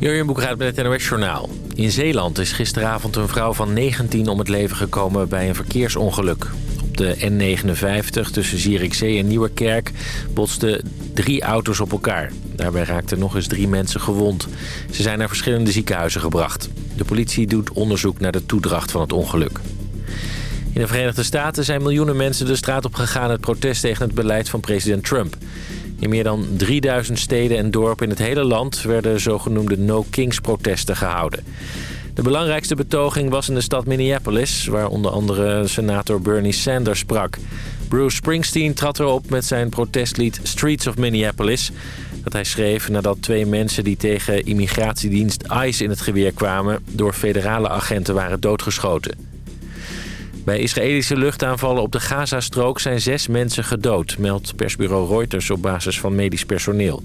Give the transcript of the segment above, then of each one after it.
Jurjen Boekraat met het NOS Journaal. In Zeeland is gisteravond een vrouw van 19 om het leven gekomen bij een verkeersongeluk. Op de N59 tussen Zierikzee en Nieuwerkerk botsten drie auto's op elkaar. Daarbij raakten nog eens drie mensen gewond. Ze zijn naar verschillende ziekenhuizen gebracht. De politie doet onderzoek naar de toedracht van het ongeluk. In de Verenigde Staten zijn miljoenen mensen de straat op gegaan... het protest tegen het beleid van president Trump. In meer dan 3000 steden en dorpen in het hele land... werden zogenoemde no-kings-protesten gehouden. De belangrijkste betoging was in de stad Minneapolis... waar onder andere senator Bernie Sanders sprak. Bruce Springsteen trad erop met zijn protestlied Streets of Minneapolis... dat hij schreef nadat twee mensen die tegen immigratiedienst ICE in het geweer kwamen... door federale agenten waren doodgeschoten. Bij Israëlische luchtaanvallen op de Gazastrook zijn zes mensen gedood... meldt persbureau Reuters op basis van medisch personeel.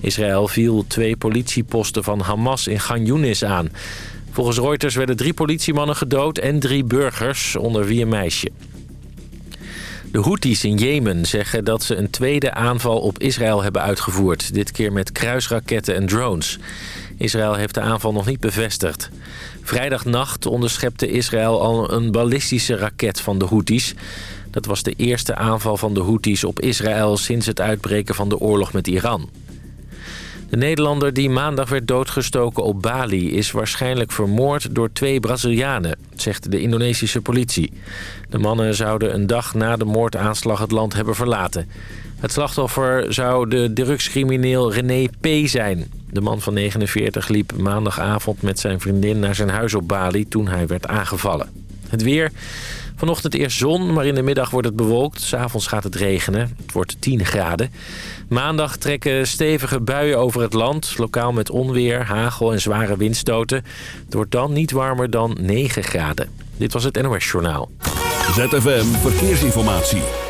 Israël viel twee politieposten van Hamas in Gan aan. Volgens Reuters werden drie politiemannen gedood en drie burgers, onder wie een meisje. De Houthis in Jemen zeggen dat ze een tweede aanval op Israël hebben uitgevoerd. Dit keer met kruisraketten en drones. Israël heeft de aanval nog niet bevestigd. Vrijdagnacht onderschepte Israël al een ballistische raket van de Houthis. Dat was de eerste aanval van de Houthis op Israël sinds het uitbreken van de oorlog met Iran. De Nederlander die maandag werd doodgestoken op Bali... is waarschijnlijk vermoord door twee Brazilianen, zegt de Indonesische politie. De mannen zouden een dag na de moordaanslag het land hebben verlaten. Het slachtoffer zou de drugscrimineel René P. zijn. De man van 49 liep maandagavond met zijn vriendin naar zijn huis op Bali toen hij werd aangevallen. Het weer. Vanochtend eerst zon, maar in de middag wordt het bewolkt. S'avonds gaat het regenen. Het wordt 10 graden. Maandag trekken stevige buien over het land. Lokaal met onweer, hagel en zware windstoten. Het wordt dan niet warmer dan 9 graden. Dit was het NOS Journaal. ZFM Verkeersinformatie.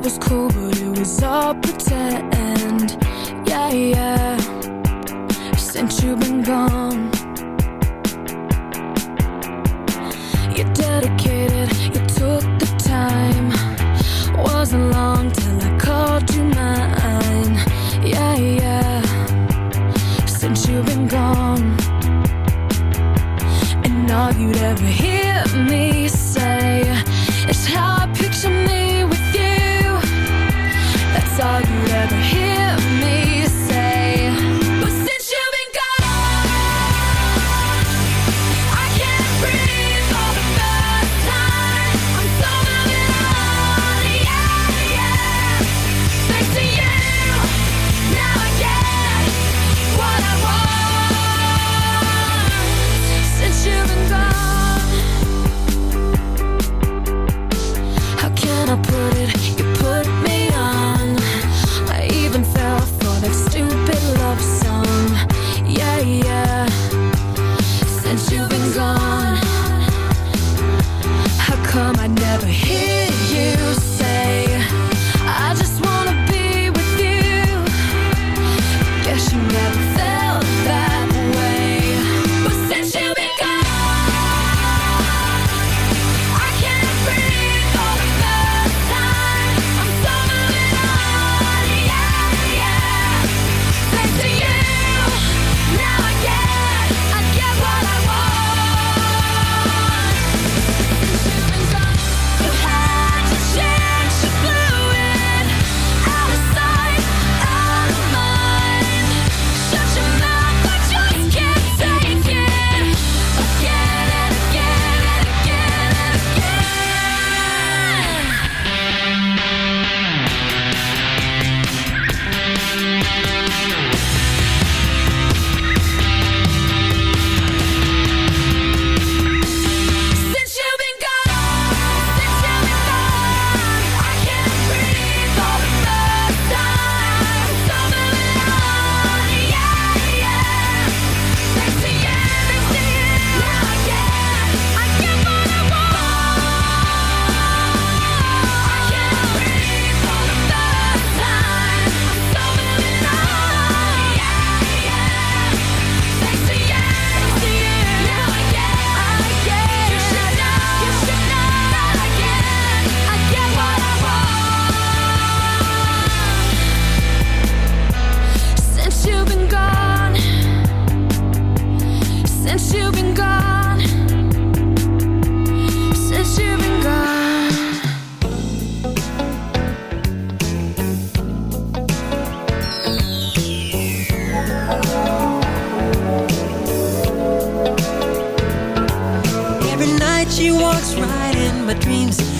It was cool, but it was all pretend. Yeah, yeah. Since you've been gone. You dedicated, you took the time. Wasn't long till I called you mine. Yeah, yeah. Since you've been gone. And all you'd ever hear me say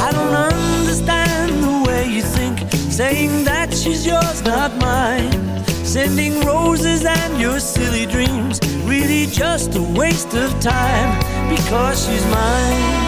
I don't understand the way you think Saying that she's yours, not mine. Sending roses and your silly dreams Really just a waste of time Because she's mine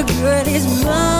The girl is mine.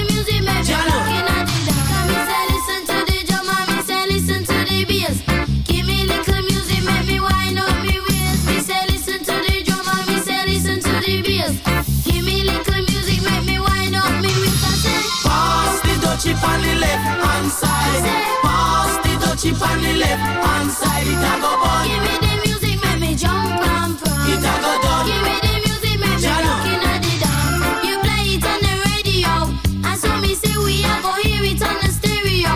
pan the left hand side. Pass the Dutchie pan the left hand side. It a go on. Give me the music, make me jump and prance. It a go done. Give me the music, make me looking at the dawn. You play it on the radio, and so me say we a go hear it on the stereo.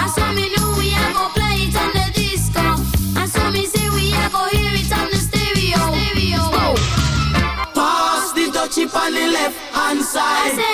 And so me know we a go play it on the disco. And so me say we a go hear it on the stereo. stereo. Pass the Dutchie pan the left hand side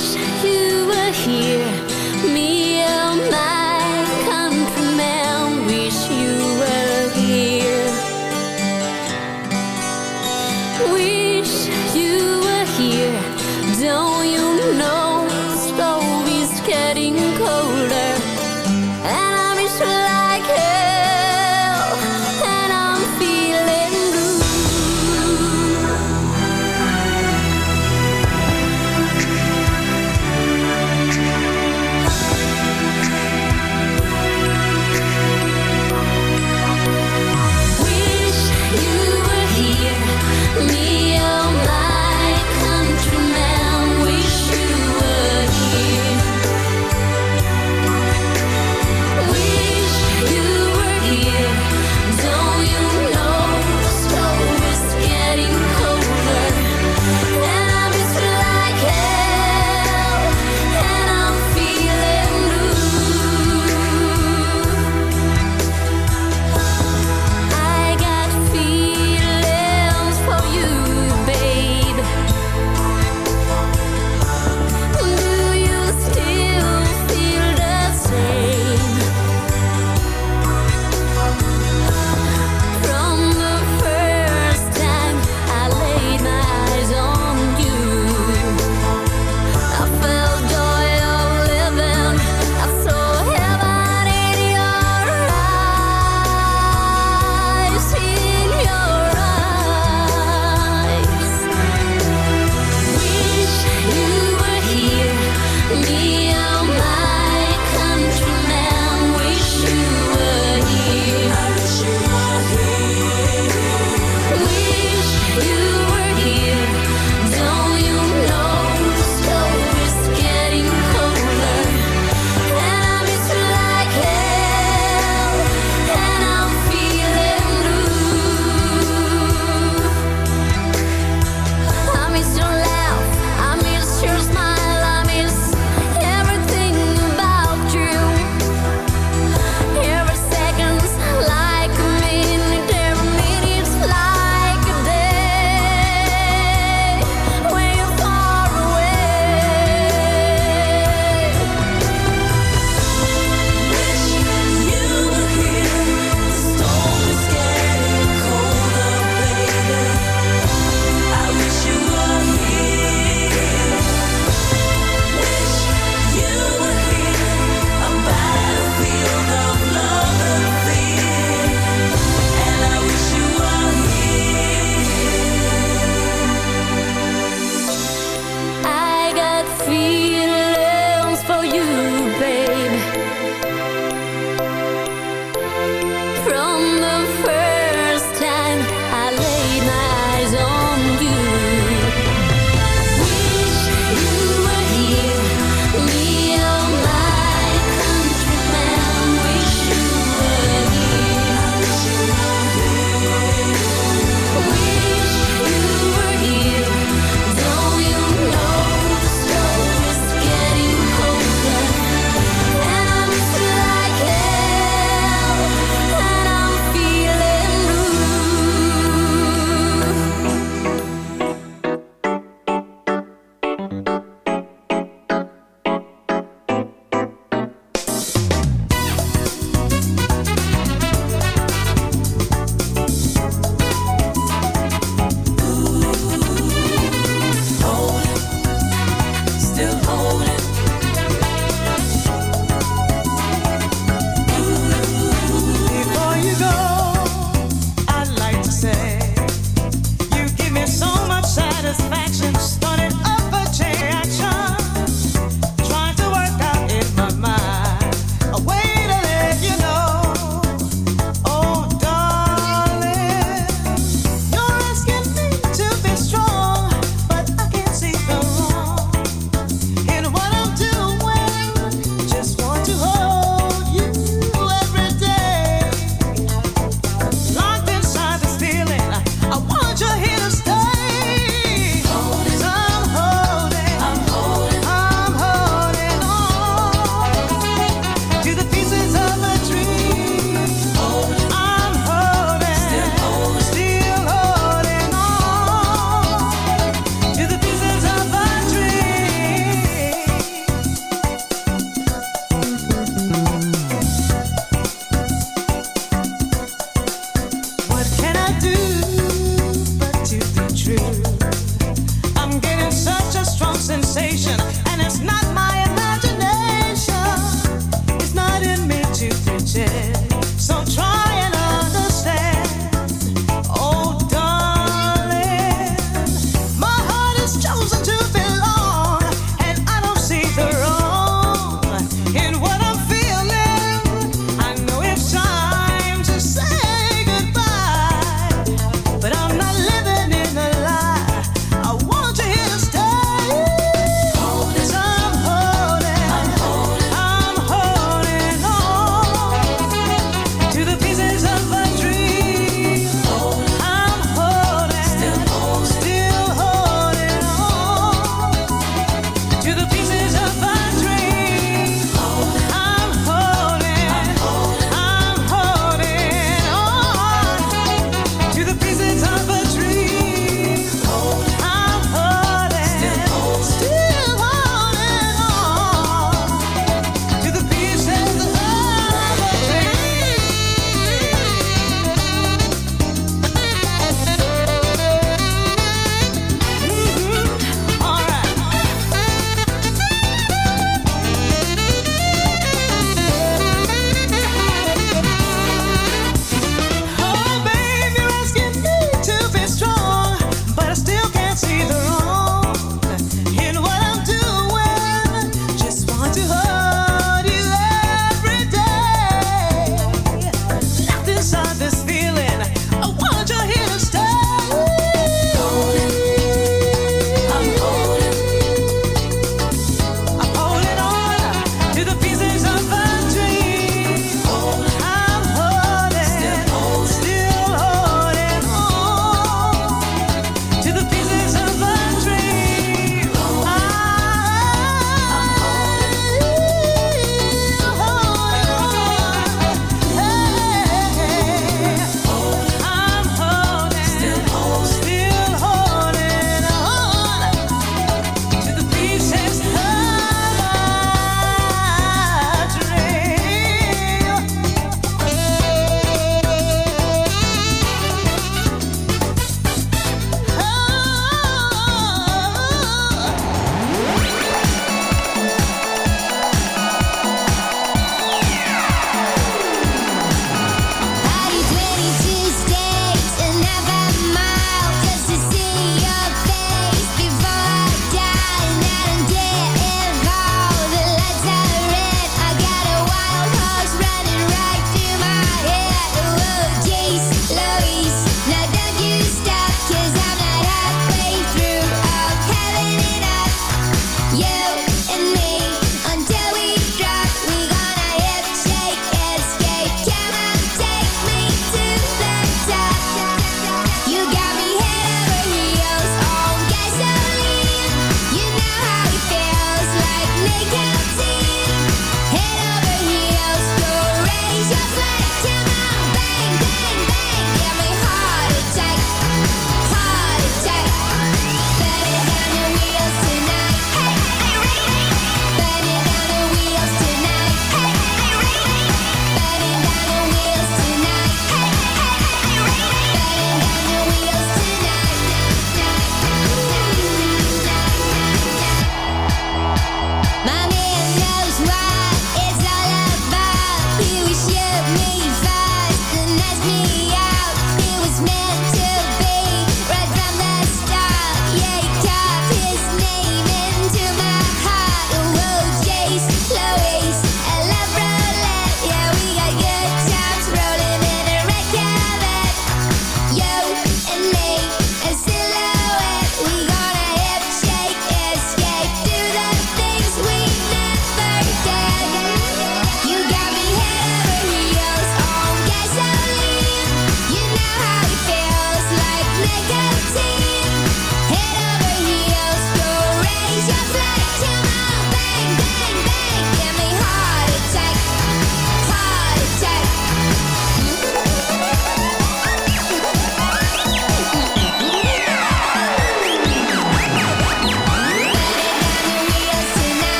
Yes.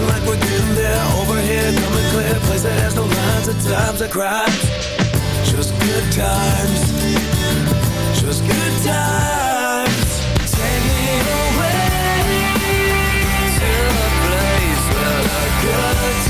acting like we're getting there. Overhead, coming clear. Place that has no lines. At times I cry. Just good times. Just good times. Take me away To a place where the good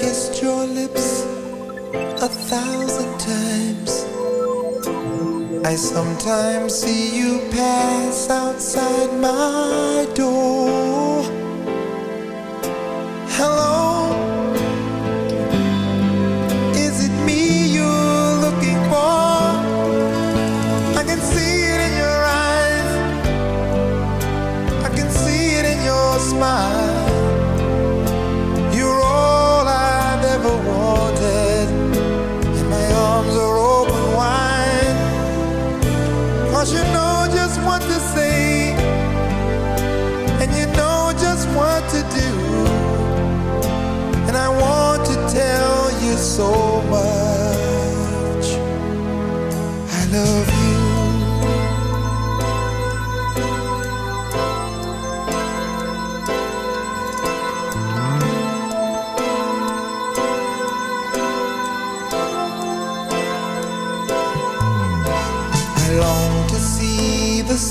kissed your lips a thousand times. I sometimes see you pass outside my door.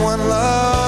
Someone loving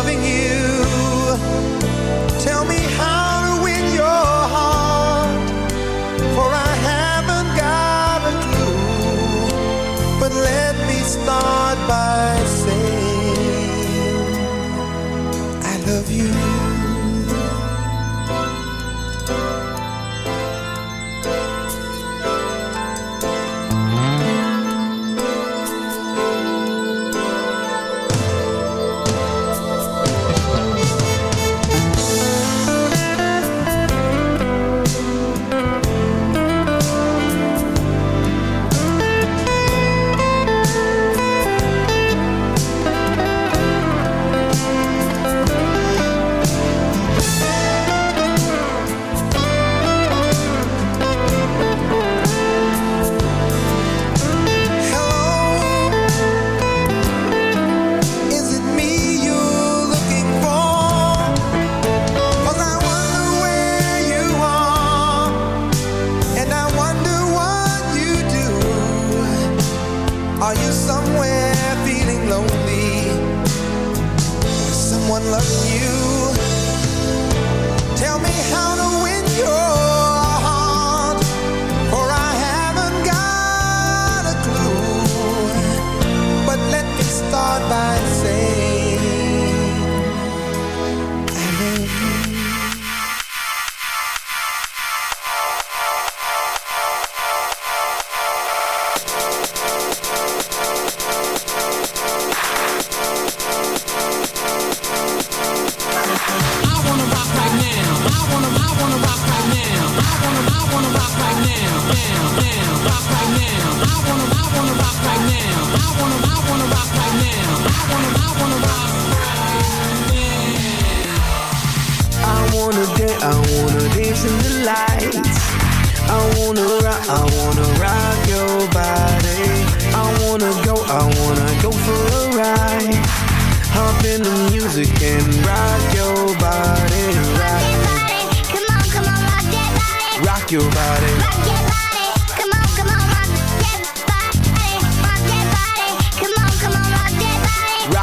music and rock your body Rock your body, come on, come on, rock your body rock your body,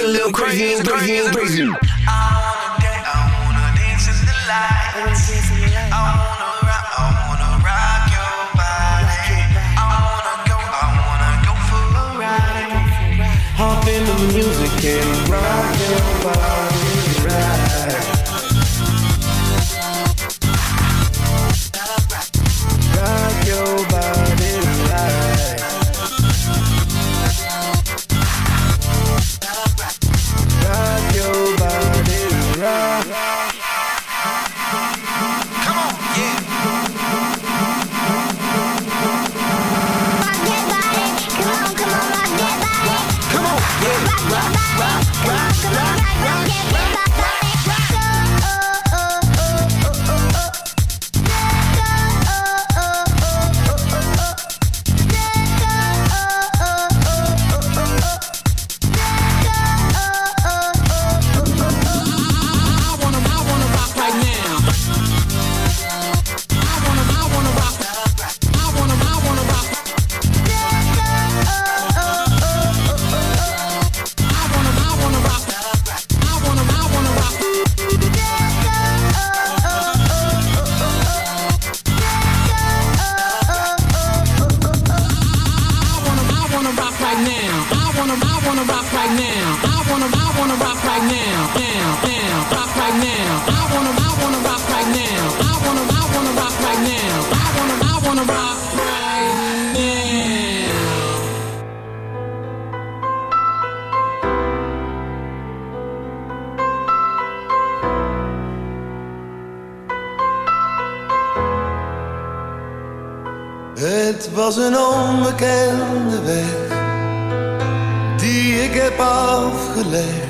get a little crazy and crazy crazy. I wanna dance, I wanna dance in the. I wanna rock, I wanna rock your body. I wanna go, I wanna go for a ride. Hop the music and rock your body. left.